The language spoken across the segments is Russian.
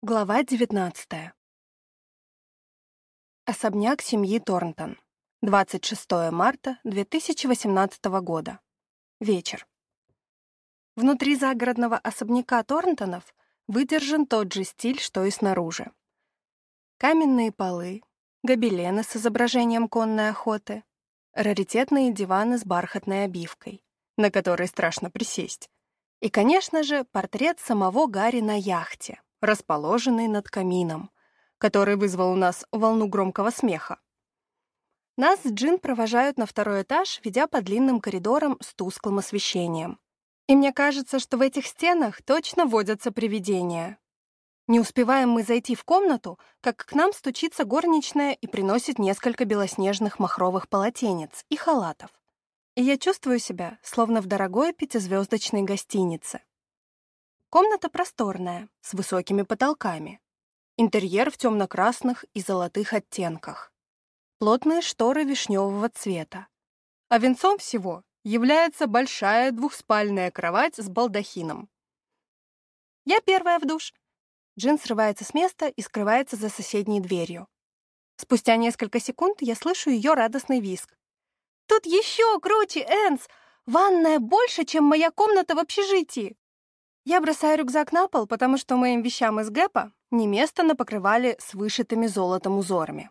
Глава 19. Особняк семьи Торнтон. 26 марта 2018 года. Вечер. Внутри загородного особняка Торнтонов выдержан тот же стиль, что и снаружи. Каменные полы, гобелены с изображением конной охоты, раритетные диваны с бархатной обивкой, на которой страшно присесть, и, конечно же, портрет самого Гарри на яхте — расположенный над камином, который вызвал у нас волну громкого смеха. Нас Джин провожают на второй этаж, ведя по длинным коридорам с тусклым освещением. И мне кажется, что в этих стенах точно водятся привидения. Не успеваем мы зайти в комнату, как к нам стучится горничная и приносит несколько белоснежных махровых полотенец и халатов. И я чувствую себя, словно в дорогой пятизвездочной гостинице. Комната просторная, с высокими потолками. Интерьер в темно-красных и золотых оттенках. Плотные шторы вишневого цвета. А венцом всего является большая двухспальная кровать с балдахином. Я первая в душ. Джин срывается с места и скрывается за соседней дверью. Спустя несколько секунд я слышу ее радостный визг. «Тут еще круче, Энс! Ванная больше, чем моя комната в общежитии!» Я бросаю рюкзак на пол, потому что моим вещам из гэпа не место на покрывале с вышитыми золотом узорами.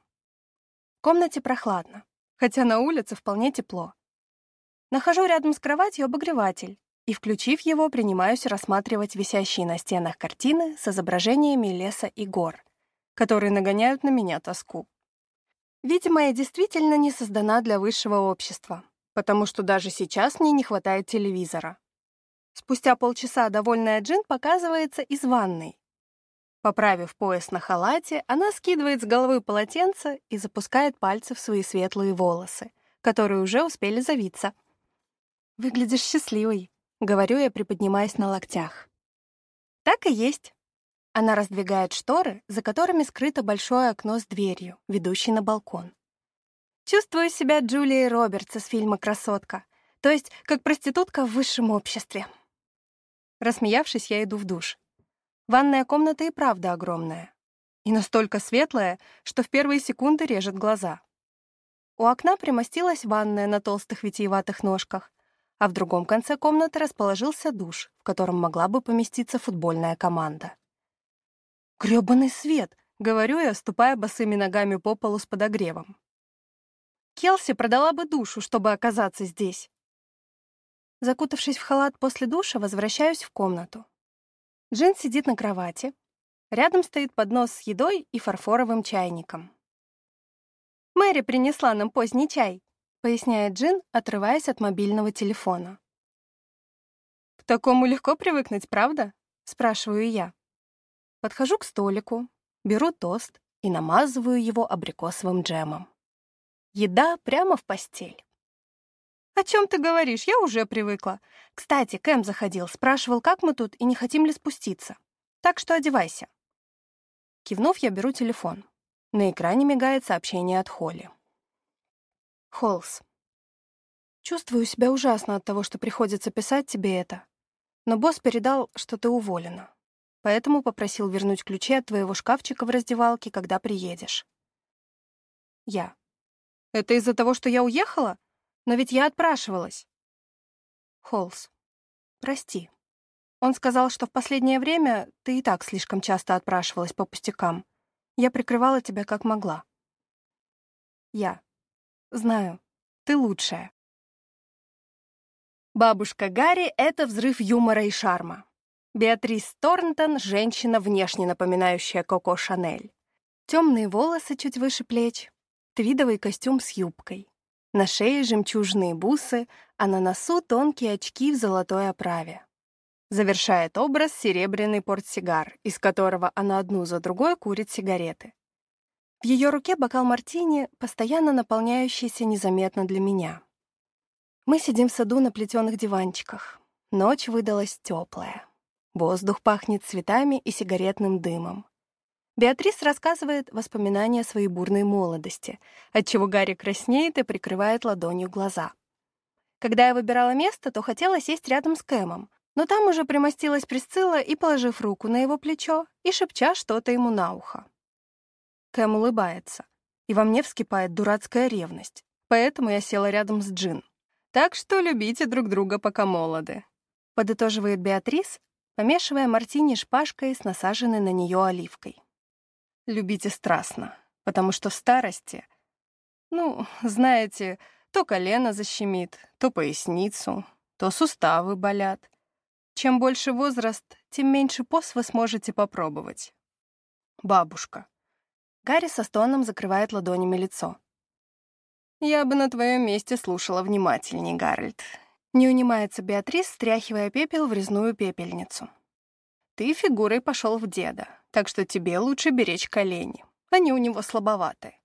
В комнате прохладно, хотя на улице вполне тепло. Нахожу рядом с кроватью обогреватель и, включив его, принимаюсь рассматривать висящие на стенах картины с изображениями леса и гор, которые нагоняют на меня тоску. Видимо, я действительно не создана для высшего общества, потому что даже сейчас мне не хватает телевизора. Спустя полчаса довольная Джин показывается из ванной. Поправив пояс на халате, она скидывает с головы полотенце и запускает пальцы в свои светлые волосы, которые уже успели завиться. «Выглядишь счастливой», — говорю я, приподнимаясь на локтях. «Так и есть». Она раздвигает шторы, за которыми скрыто большое окно с дверью, ведущей на балкон. Чувствую себя Джулией Робертс из фильма «Красотка», то есть как проститутка в высшем обществе. Рассмеявшись, я иду в душ. Ванная комната и правда огромная. И настолько светлая, что в первые секунды режет глаза. У окна примостилась ванная на толстых витиеватых ножках, а в другом конце комнаты расположился душ, в котором могла бы поместиться футбольная команда. «Грёбаный свет!» — говорю я, ступая босыми ногами по полу с подогревом. Келси продала бы душу, чтобы оказаться здесь. Закутавшись в халат после душа, возвращаюсь в комнату. Джин сидит на кровати. Рядом стоит поднос с едой и фарфоровым чайником. «Мэри принесла нам поздний чай», — поясняет Джин, отрываясь от мобильного телефона. «К такому легко привыкнуть, правда?» — спрашиваю я. Подхожу к столику, беру тост и намазываю его абрикосовым джемом. Еда прямо в постель. «О чем ты говоришь? Я уже привыкла. Кстати, Кэм заходил, спрашивал, как мы тут и не хотим ли спуститься. Так что одевайся». Кивнув, я беру телефон. На экране мигает сообщение от Холли. Холс. Чувствую себя ужасно от того, что приходится писать тебе это. Но босс передал, что ты уволена. Поэтому попросил вернуть ключи от твоего шкафчика в раздевалке, когда приедешь. Я. Это из-за того, что я уехала? Но ведь я отпрашивалась. Холс, прости. Он сказал, что в последнее время ты и так слишком часто отпрашивалась по пустякам. Я прикрывала тебя как могла. Я. Знаю, ты лучшая. Бабушка Гарри — это взрыв юмора и шарма. Беатрис Торнтон — женщина, внешне напоминающая Коко Шанель. Темные волосы чуть выше плеч, твидовый костюм с юбкой. На шее жемчужные бусы, а на носу тонкие очки в золотой оправе. Завершает образ серебряный портсигар, из которого она одну за другой курит сигареты. В ее руке бокал мартини, постоянно наполняющийся незаметно для меня. Мы сидим в саду на плетеных диванчиках. Ночь выдалась теплая. Воздух пахнет цветами и сигаретным дымом. Беатрис рассказывает воспоминания своей бурной молодости, отчего Гарри краснеет и прикрывает ладонью глаза. Когда я выбирала место, то хотела сесть рядом с Кэмом, Но там уже примостилась Присцилла и, положив руку на его плечо, и шепча что-то ему на ухо. Кэм улыбается, и во мне вскипает дурацкая ревность, поэтому я села рядом с Джин. Так что любите друг друга, пока молоды. Подытоживает Беатрис, помешивая мартини шпажкой с насаженной на нее оливкой. Любите страстно, потому что в старости, ну, знаете, то колено защемит, то поясницу, то суставы болят. Чем больше возраст, тем меньше пост вы сможете попробовать. Бабушка. Гарри со стоном закрывает ладонями лицо. «Я бы на твоем месте слушала внимательней, Гарольд». Не унимается Беатрис, стряхивая пепел в резную пепельницу. «Ты фигурой пошел в деда, так что тебе лучше беречь колени. Они у него слабоваты.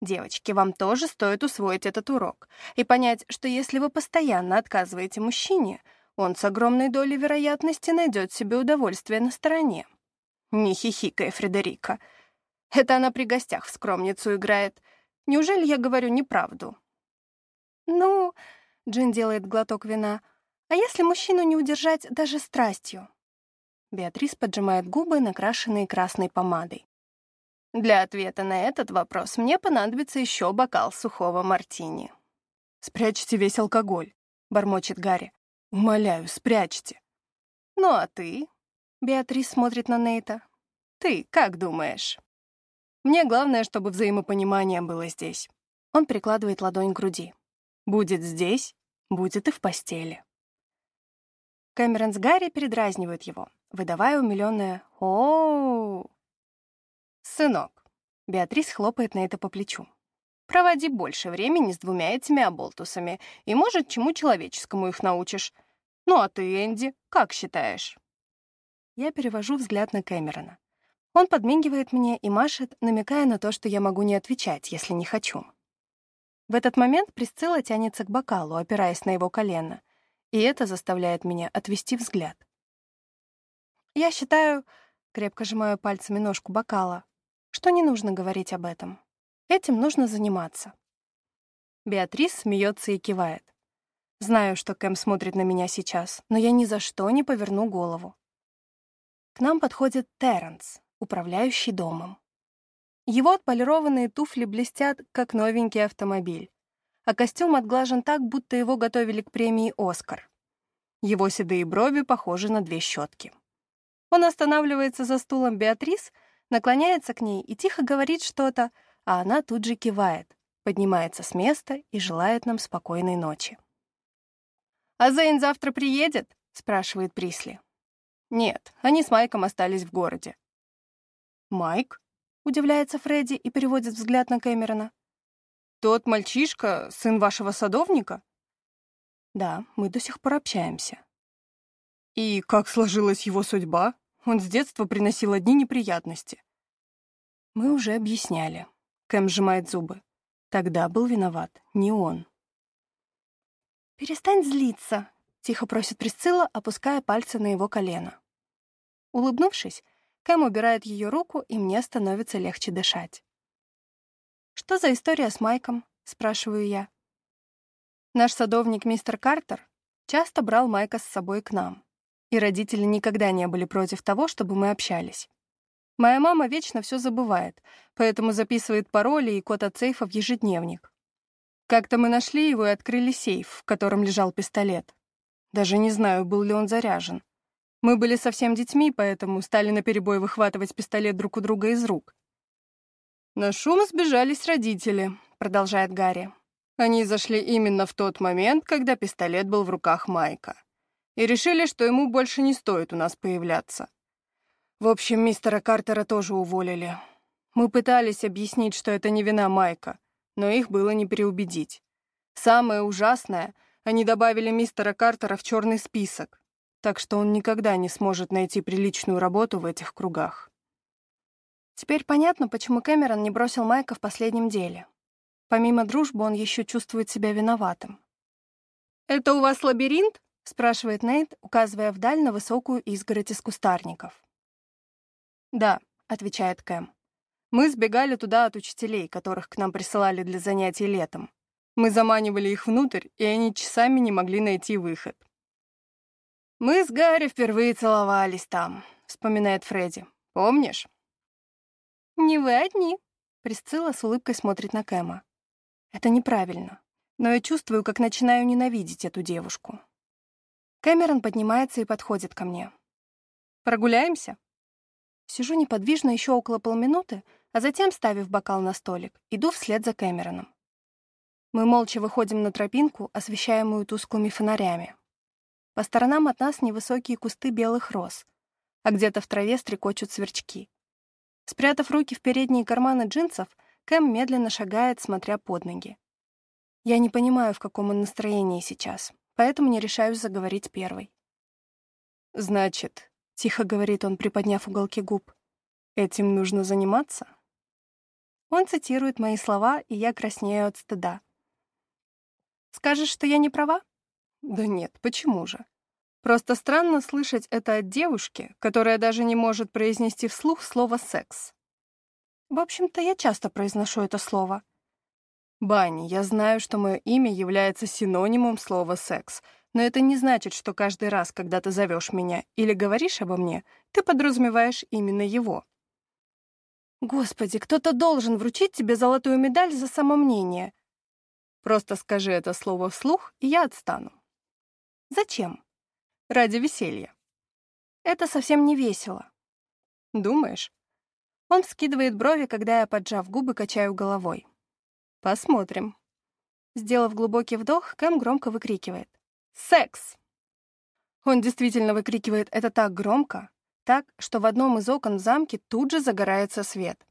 Девочки, вам тоже стоит усвоить этот урок и понять, что если вы постоянно отказываете мужчине, он с огромной долей вероятности найдет себе удовольствие на стороне. Не хихикай, Фредерика. Это она при гостях в скромницу играет. Неужели я говорю неправду? Ну, Джин делает глоток вина. А если мужчину не удержать даже страстью? Беатрис поджимает губы, накрашенные красной помадой. Для ответа на этот вопрос мне понадобится еще бокал сухого мартини. «Спрячьте весь алкоголь», — бормочет Гарри. «Умоляю, спрячьте». «Ну а ты?» — Беатрис смотрит на Нейта. «Ты как думаешь?» «Мне главное, чтобы взаимопонимание было здесь». Он прикладывает ладонь к груди. «Будет здесь, будет и в постели». Кэмерон с Гарри передразнивают его, выдавая умилённое «О-о-о!» «Сынок», — Беатрис хлопает на это по плечу, «проводи больше времени с двумя этими оболтусами, и, может, чему человеческому их научишь. Ну а ты, Энди, как считаешь?» Я перевожу взгляд на Кэмерона. Он подмигивает мне и машет, намекая на то, что я могу не отвечать, если не хочу. В этот момент Присцилла тянется к бокалу, опираясь на его колено, и это заставляет меня отвести взгляд. Я считаю, крепко сжимаю пальцами ножку бокала, что не нужно говорить об этом. Этим нужно заниматься. Беатрис смеется и кивает. Знаю, что Кэм смотрит на меня сейчас, но я ни за что не поверну голову. К нам подходит Терренс, управляющий домом. Его отполированные туфли блестят, как новенький автомобиль, а костюм отглажен так, будто его готовили к премии «Оскар». Его седые брови похожи на две щетки. Он останавливается за стулом Беатрис, наклоняется к ней и тихо говорит что-то, а она тут же кивает, поднимается с места и желает нам спокойной ночи. «А Зейн завтра приедет?» — спрашивает Присли. «Нет, они с Майком остались в городе». «Майк?» — удивляется Фредди и переводит взгляд на Кэмерона. «Тот мальчишка, сын вашего садовника?» «Да, мы до сих пор общаемся». «И как сложилась его судьба?» Он с детства приносил одни неприятности. Мы уже объясняли. Кэм сжимает зубы. Тогда был виноват не он. «Перестань злиться», — тихо просит Присцилла, опуская пальцы на его колено. Улыбнувшись, Кэм убирает ее руку, и мне становится легче дышать. «Что за история с Майком?» — спрашиваю я. Наш садовник мистер Картер часто брал Майка с собой к нам и родители никогда не были против того, чтобы мы общались. Моя мама вечно все забывает, поэтому записывает пароли и код от сейфа в ежедневник. Как-то мы нашли его и открыли сейф, в котором лежал пистолет. Даже не знаю, был ли он заряжен. Мы были совсем детьми, поэтому стали наперебой выхватывать пистолет друг у друга из рук. «На шум сбежались родители», — продолжает Гарри. Они зашли именно в тот момент, когда пистолет был в руках Майка и решили, что ему больше не стоит у нас появляться. В общем, мистера Картера тоже уволили. Мы пытались объяснить, что это не вина Майка, но их было не переубедить. Самое ужасное, они добавили мистера Картера в черный список, так что он никогда не сможет найти приличную работу в этих кругах. Теперь понятно, почему Кэмерон не бросил Майка в последнем деле. Помимо дружбы, он еще чувствует себя виноватым. «Это у вас лабиринт?» — спрашивает Нейт, указывая вдаль на высокую изгородь из кустарников. «Да», — отвечает Кэм. «Мы сбегали туда от учителей, которых к нам присылали для занятий летом. Мы заманивали их внутрь, и они часами не могли найти выход». «Мы с Гарри впервые целовались там», — вспоминает Фредди. «Помнишь?» «Не вы одни», — Присцилла с улыбкой смотрит на Кэма. «Это неправильно, но я чувствую, как начинаю ненавидеть эту девушку». Кэмерон поднимается и подходит ко мне. «Прогуляемся?» Сижу неподвижно еще около полминуты, а затем, ставив бокал на столик, иду вслед за Кэмероном. Мы молча выходим на тропинку, освещаемую тусклыми фонарями. По сторонам от нас невысокие кусты белых роз, а где-то в траве стрекочут сверчки. Спрятав руки в передние карманы джинсов, Кэм медленно шагает, смотря под ноги. Я не понимаю, в каком он настроении сейчас, поэтому не решаюсь заговорить первой. «Значит», — тихо говорит он, приподняв уголки губ, «этим нужно заниматься?» Он цитирует мои слова, и я краснею от стыда. Скажешь, что я не права? Да нет, почему же? Просто странно слышать это от девушки, которая даже не может произнести вслух слово «секс». В общем-то, я часто произношу это слово. Банни, я знаю, что мое имя является синонимом слова «секс», но это не значит, что каждый раз, когда ты зовешь меня или говоришь обо мне, ты подразумеваешь именно его. Господи, кто-то должен вручить тебе золотую медаль за самомнение, Просто скажи это слово вслух, и я отстану. Зачем? Ради веселья. Это совсем не весело. Думаешь? Он скидывает брови, когда я, поджав губы, качаю головой. Посмотрим. Сделав глубокий вдох, Кэм громко выкрикивает. «Секс!» Он действительно выкрикивает это так громко, так, что в одном из окон в замке тут же загорается свет.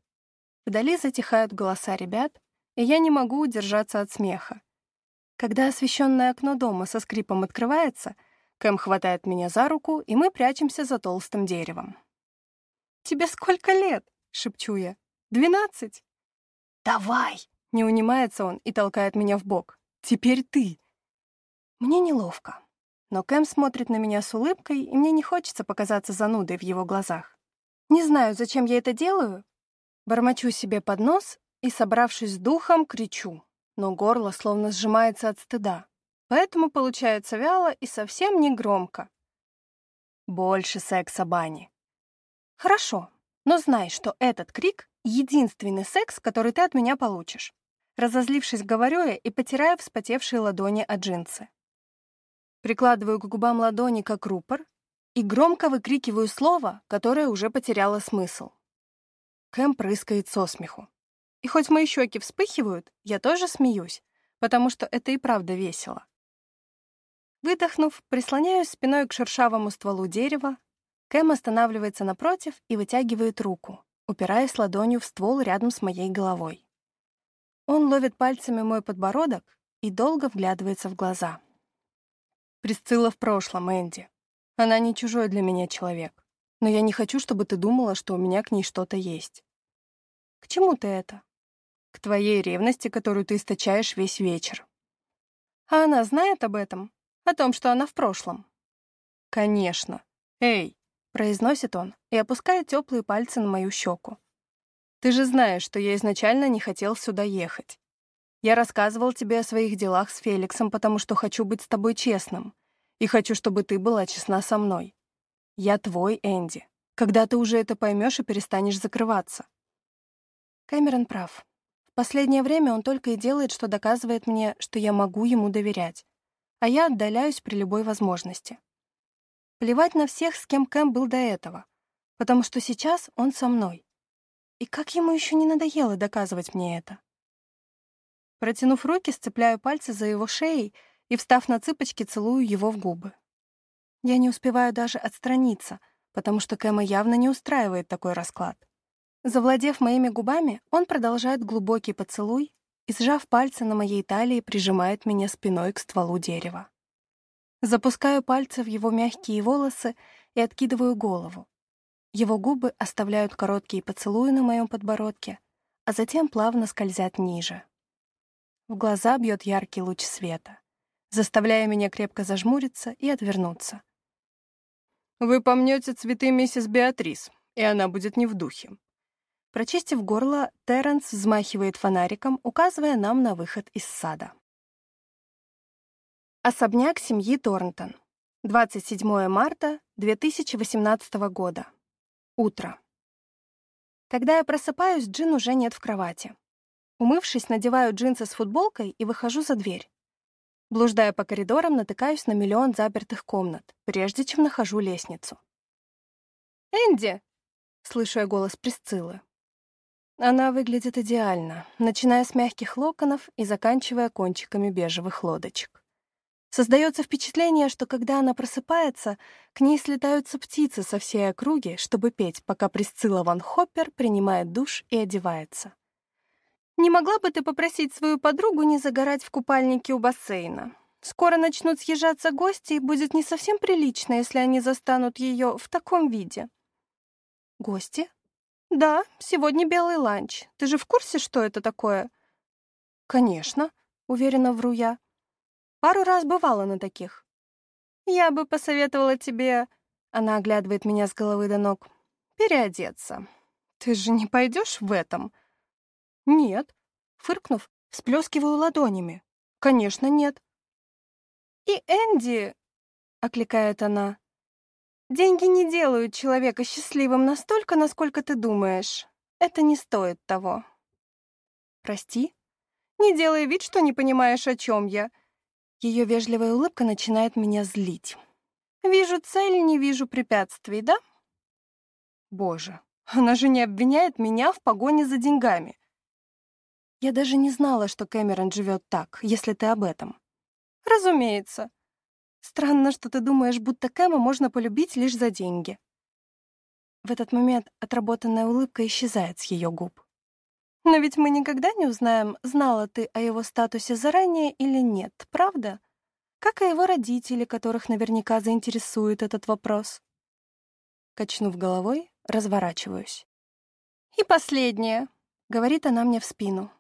Вдали затихают голоса ребят, и я не могу удержаться от смеха. Когда освещенное окно дома со скрипом открывается, Кэм хватает меня за руку, и мы прячемся за толстым деревом. «Тебе сколько лет?» — шепчу я. «Двенадцать?» «Давай!» — не унимается он и толкает меня в бок. «Теперь ты!» Мне неловко, но Кэм смотрит на меня с улыбкой, и мне не хочется показаться занудой в его глазах. Не знаю, зачем я это делаю. Бормочу себе под нос и, собравшись с духом, кричу, но горло словно сжимается от стыда, поэтому получается вяло и совсем не громко. Больше секса, Бани. Хорошо, но знай, что этот крик — единственный секс, который ты от меня получишь. Разозлившись, говорю я и потираю вспотевшие ладони от джинсы. Прикладываю к губам ладони, как рупор, и громко выкрикиваю слово, которое уже потеряло смысл. Кэм прыскает со смеху. И хоть мои щеки вспыхивают, я тоже смеюсь, потому что это и правда весело. Выдохнув, прислоняюсь спиной к шершавому стволу дерева, Кэм останавливается напротив и вытягивает руку, упираясь ладонью в ствол рядом с моей головой. Он ловит пальцами мой подбородок и долго вглядывается в глаза. Присцилла в прошлом, Энди. Она не чужой для меня человек. Но я не хочу, чтобы ты думала, что у меня к ней что-то есть. К чему ты это? к твоей ревности, которую ты источаешь весь вечер. А она знает об этом? О том, что она в прошлом? Конечно. Эй, произносит он и опускает теплые пальцы на мою щеку. Ты же знаешь, что я изначально не хотел сюда ехать. Я рассказывал тебе о своих делах с Феликсом, потому что хочу быть с тобой честным. И хочу, чтобы ты была честна со мной. Я твой, Энди. Когда ты уже это поймешь и перестанешь закрываться. Кэмерон прав последнее время он только и делает, что доказывает мне, что я могу ему доверять, а я отдаляюсь при любой возможности. Плевать на всех, с кем Кэм был до этого, потому что сейчас он со мной. И как ему еще не надоело доказывать мне это? Протянув руки, сцепляю пальцы за его шеей и, встав на цыпочки, целую его в губы. Я не успеваю даже отстраниться, потому что Кэма явно не устраивает такой расклад. Завладев моими губами, он продолжает глубокий поцелуй и, сжав пальцы на моей талии, прижимает меня спиной к стволу дерева. Запускаю пальцы в его мягкие волосы и откидываю голову. Его губы оставляют короткие поцелуи на моем подбородке, а затем плавно скользят ниже. В глаза бьет яркий луч света, заставляя меня крепко зажмуриться и отвернуться. «Вы помнете цветы миссис Беатрис, и она будет не в духе», Прочистив горло, Терренс взмахивает фонариком, указывая нам на выход из сада. Особняк семьи Торнтон. 27 марта 2018 года. Утро. Когда я просыпаюсь, Джин уже нет в кровати. Умывшись, надеваю джинсы с футболкой и выхожу за дверь. Блуждая по коридорам, натыкаюсь на миллион запертых комнат, прежде чем нахожу лестницу. «Энди!» — слышу я голос Присциллы. Она выглядит идеально, начиная с мягких локонов и заканчивая кончиками бежевых лодочек. Создается впечатление, что когда она просыпается, к ней слетаются птицы со всей округи, чтобы петь, пока Присцилла Ван Хоппер принимает душ и одевается. «Не могла бы ты попросить свою подругу не загорать в купальнике у бассейна? Скоро начнут съезжаться гости, и будет не совсем прилично, если они застанут ее в таком виде». «Гости?» «Да, сегодня белый ланч. Ты же в курсе, что это такое?» «Конечно», — уверенно вру я. Пару раз бывала на таких. Я бы посоветовала тебе, она оглядывает меня с головы до ног, переодеться. Ты же не пойдешь в этом? Нет. Фыркнув, всплескиваю ладонями. Конечно, нет. И Энди, окликает она, деньги не делают человека счастливым настолько, насколько ты думаешь. Это не стоит того. Прости? Не делай вид, что не понимаешь, о чем я. Ее вежливая улыбка начинает меня злить. «Вижу цель, не вижу препятствий, да?» Боже, она же не обвиняет меня в погоне за деньгами. Я даже не знала, что Кэмерон живет так, если ты об этом. Разумеется. Странно, что ты думаешь, будто Кэма можно полюбить лишь за деньги. В этот момент отработанная улыбка исчезает с ее губ. Но ведь мы никогда не узнаем, знала ты о его статусе заранее или нет, правда? Как и его родители, которых наверняка заинтересует этот вопрос. Качнув головой, разворачиваюсь. «И последнее», — говорит она мне в спину.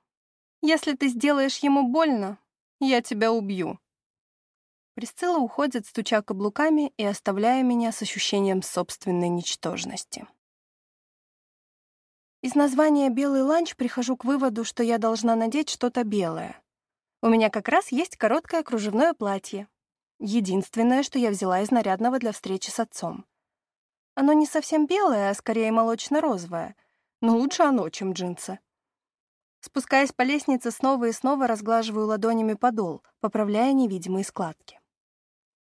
«Если ты сделаешь ему больно, я тебя убью». Присцилла уходит, стуча каблуками и оставляя меня с ощущением собственной ничтожности. Из названия «белый ланч» прихожу к выводу, что я должна надеть что-то белое. У меня как раз есть короткое кружевное платье. Единственное, что я взяла из нарядного для встречи с отцом. Оно не совсем белое, а скорее молочно-розовое, но лучше оно, чем джинсы. Спускаясь по лестнице, снова и снова разглаживаю ладонями подол, поправляя невидимые складки.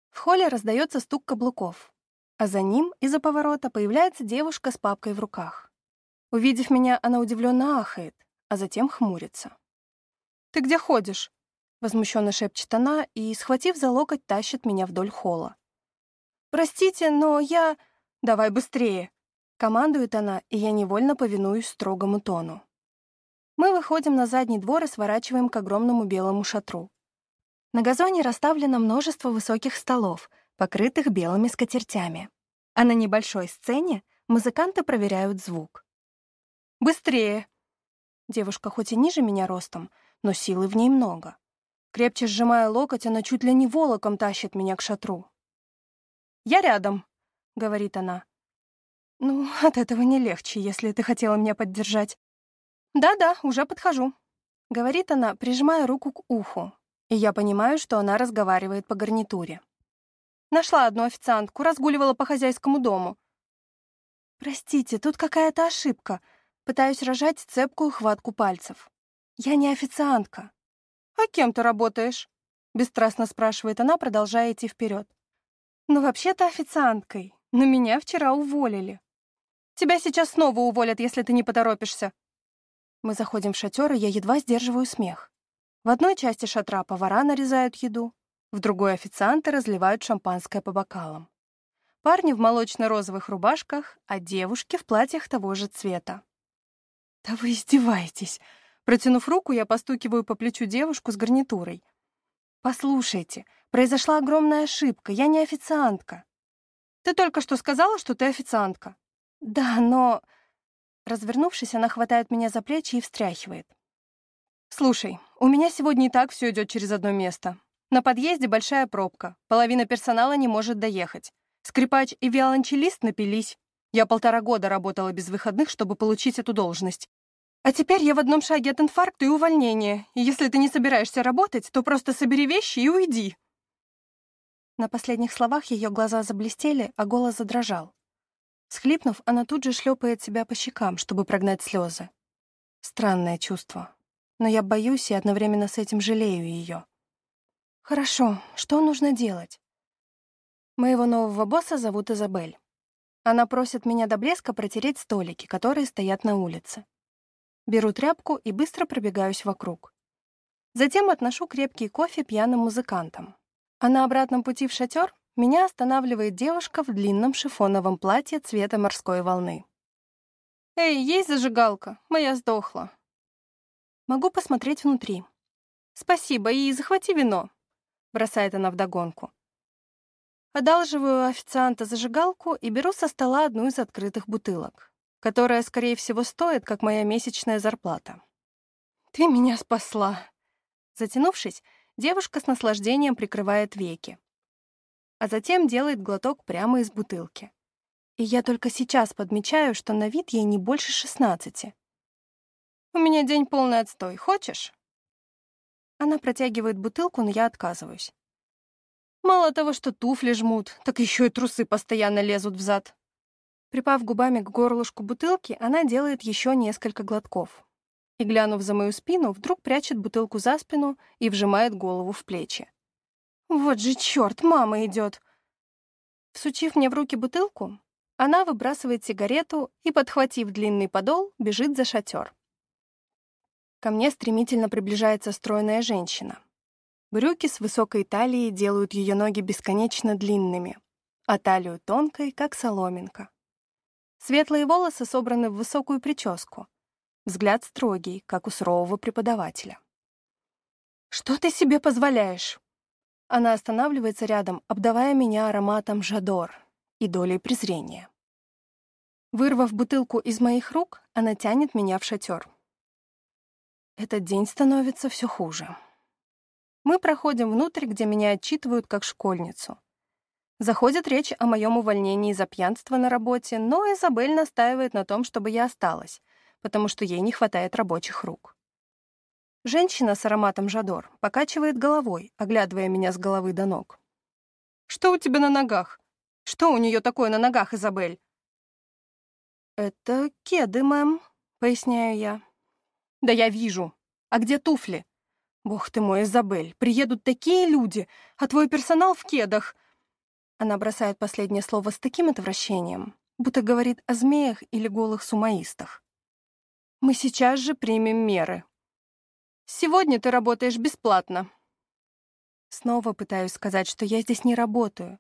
В холле раздается стук каблуков, а за ним из-за поворота появляется девушка с папкой в руках. Увидев меня, она удивленно ахает, а затем хмурится. «Ты где ходишь?» — возмущенно шепчет она и, схватив за локоть, тащит меня вдоль холла. «Простите, но я...» «Давай быстрее!» — командует она, и я невольно повинуюсь строгому тону. Мы выходим на задний двор и сворачиваем к огромному белому шатру. На газоне расставлено множество высоких столов, покрытых белыми скатертями. А на небольшой сцене музыканты проверяют звук. Быстрее!» Девушка хоть и ниже меня ростом, но силы в ней много. Крепче сжимая локоть, она чуть ли не волоком тащит меня к шатру. «Я рядом», — говорит она. «Ну, от этого не легче, если ты хотела меня поддержать». «Да-да, уже подхожу», — говорит она, прижимая руку к уху, и я понимаю, что она разговаривает по гарнитуре. Нашла одну официантку, разгуливала по хозяйскому дому. «Простите, тут какая-то ошибка», Пытаюсь рожать цепкую хватку пальцев. Я не официантка. «А кем ты работаешь?» — бесстрастно спрашивает она, продолжая идти вперед. «Ну, вообще-то официанткой, но меня вчера уволили. Тебя сейчас снова уволят, если ты не поторопишься». Мы заходим в шатер, и я едва сдерживаю смех. В одной части шатра повара нарезают еду, в другой официанты разливают шампанское по бокалам. Парни в молочно-розовых рубашках, а девушки в платьях того же цвета. «Да вы издеваетесь!» Протянув руку, я постукиваю по плечу девушку с гарнитурой. «Послушайте, произошла огромная ошибка, я не официантка». «Ты только что сказала, что ты официантка». «Да, но...» Развернувшись, она хватает меня за плечи и встряхивает. «Слушай, у меня сегодня и так все идет через одно место. На подъезде большая пробка, половина персонала не может доехать. Скрипач и виолончелист напились. Я полтора года работала без выходных, чтобы получить эту должность. А теперь я в одном шаге от инфаркта и увольнения. И если ты не собираешься работать, то просто собери вещи и уйди. На последних словах ее глаза заблестели, а голос задрожал. Схлипнув, она тут же шлепает себя по щекам, чтобы прогнать слезы. Странное чувство. Но я боюсь и одновременно с этим жалею ее. Хорошо, что нужно делать? Моего нового босса зовут Изабель. Она просит меня до блеска протереть столики, которые стоят на улице. Беру тряпку и быстро пробегаюсь вокруг. Затем отношу крепкий кофе пьяным музыкантам. А на обратном пути в шатер меня останавливает девушка в длинном шифоновом платье цвета морской волны. «Эй, есть зажигалка? Моя сдохла». «Могу посмотреть внутри». «Спасибо, и захвати вино», — бросает она вдогонку. Одалживаю официанта зажигалку и беру со стола одну из открытых бутылок, которая, скорее всего, стоит, как моя месячная зарплата. «Ты меня спасла!» Затянувшись, девушка с наслаждением прикрывает веки, а затем делает глоток прямо из бутылки. И я только сейчас подмечаю, что на вид ей не больше шестнадцати. «У меня день полный отстой. Хочешь?» Она протягивает бутылку, но я отказываюсь. Мало того, что туфли жмут, так еще и трусы постоянно лезут в зад. Припав губами к горлышку бутылки, она делает еще несколько глотков. И, глянув за мою спину, вдруг прячет бутылку за спину и вжимает голову в плечи. «Вот же черт, мама идет!» Всучив мне в руки бутылку, она выбрасывает сигарету и, подхватив длинный подол, бежит за шатер. Ко мне стремительно приближается стройная женщина. Брюки с высокой талией делают ее ноги бесконечно длинными, а талию тонкой, как соломинка. Светлые волосы собраны в высокую прическу. Взгляд строгий, как у сурового преподавателя. «Что ты себе позволяешь?» Она останавливается рядом, обдавая меня ароматом жадор и долей презрения. Вырвав бутылку из моих рук, она тянет меня в шатер. Этот день становится все хуже. Мы проходим внутрь, где меня отчитывают как школьницу. Заходит речь о моем увольнении за пьянство на работе, но Изабель настаивает на том, чтобы я осталась, потому что ей не хватает рабочих рук. Женщина с ароматом Жадор покачивает головой, оглядывая меня с головы до ног. «Что у тебя на ногах? Что у нее такое на ногах, Изабель?» «Это кеды, мэм», — поясняю я. «Да я вижу. А где туфли?» «Бог ты мой, Изабель, приедут такие люди, а твой персонал в кедах!» Она бросает последнее слово с таким отвращением, будто говорит о змеях или голых сумаистах. «Мы сейчас же примем меры. Сегодня ты работаешь бесплатно». Снова пытаюсь сказать, что я здесь не работаю,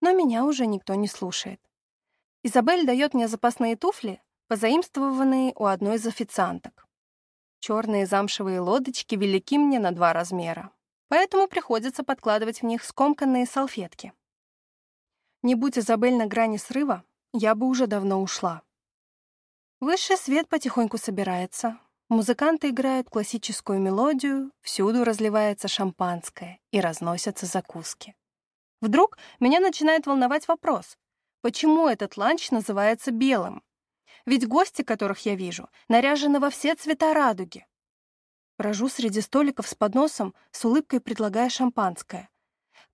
но меня уже никто не слушает. Изабель дает мне запасные туфли, позаимствованные у одной из официанток. Черные замшевые лодочки велики мне на два размера, поэтому приходится подкладывать в них скомканные салфетки. Не будь Изабель на грани срыва, я бы уже давно ушла. Высший свет потихоньку собирается, музыканты играют классическую мелодию, всюду разливается шампанское и разносятся закуски. Вдруг меня начинает волновать вопрос, почему этот ланч называется белым? Ведь гости, которых я вижу, наряжены во все цвета радуги. Брожу среди столиков с подносом, с улыбкой предлагая шампанское.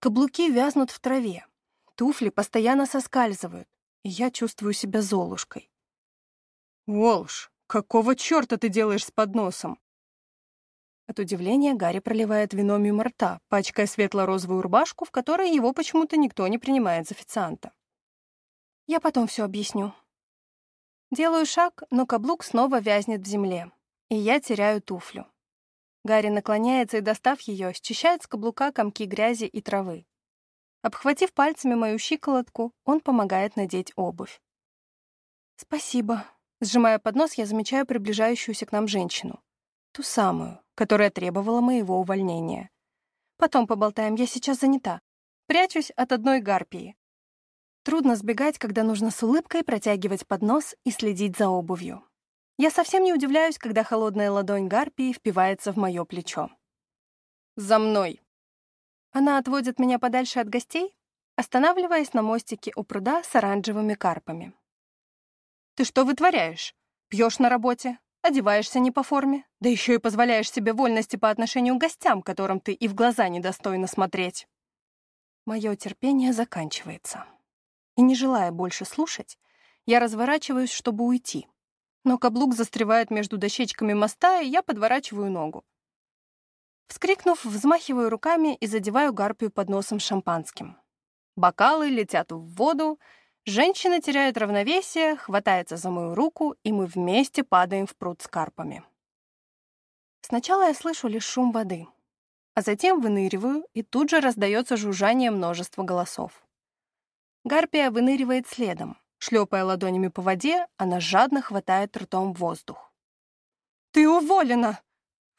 Каблуки вязнут в траве. Туфли постоянно соскальзывают, и я чувствую себя золушкой. «Волш, какого черта ты делаешь с подносом?» От удивления Гарри проливает вино мимо рта, пачкая светло-розовую рубашку, в которой его почему-то никто не принимает за официанта. «Я потом все объясню», Делаю шаг, но каблук снова вязнет в земле, и я теряю туфлю. Гарри наклоняется и, достав ее, счищает с каблука комки грязи и травы. Обхватив пальцами мою щиколотку, он помогает надеть обувь. «Спасибо». Сжимая поднос, я замечаю приближающуюся к нам женщину. Ту самую, которая требовала моего увольнения. Потом поболтаем, я сейчас занята. Прячусь от одной гарпии. Трудно сбегать, когда нужно с улыбкой протягивать поднос и следить за обувью. Я совсем не удивляюсь, когда холодная ладонь Гарпии впивается в мое плечо. «За мной!» Она отводит меня подальше от гостей, останавливаясь на мостике у пруда с оранжевыми карпами. «Ты что вытворяешь? Пьешь на работе, одеваешься не по форме, да еще и позволяешь себе вольности по отношению к гостям, которым ты и в глаза недостойно смотреть». Мое терпение заканчивается. И не желая больше слушать, я разворачиваюсь, чтобы уйти. Но каблук застревает между дощечками моста, и я подворачиваю ногу. Вскрикнув, взмахиваю руками и задеваю гарпию под носом шампанским. Бокалы летят в воду, женщина теряет равновесие, хватается за мою руку, и мы вместе падаем в пруд с карпами. Сначала я слышу лишь шум воды, а затем выныриваю, и тут же раздается жужжание множества голосов. Гарпия выныривает следом. Шлепая ладонями по воде, она жадно хватает ртом воздух. «Ты уволена!» —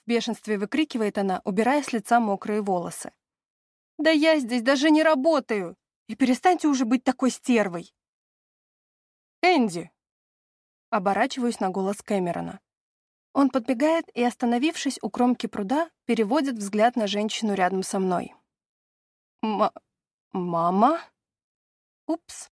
в бешенстве выкрикивает она, убирая с лица мокрые волосы. «Да я здесь даже не работаю! И перестаньте уже быть такой стервой!» «Энди!» Оборачиваюсь на голос Кэмерона. Он подбегает и, остановившись у кромки пруда, переводит взгляд на женщину рядом со мной. «М... мама?» «Упс».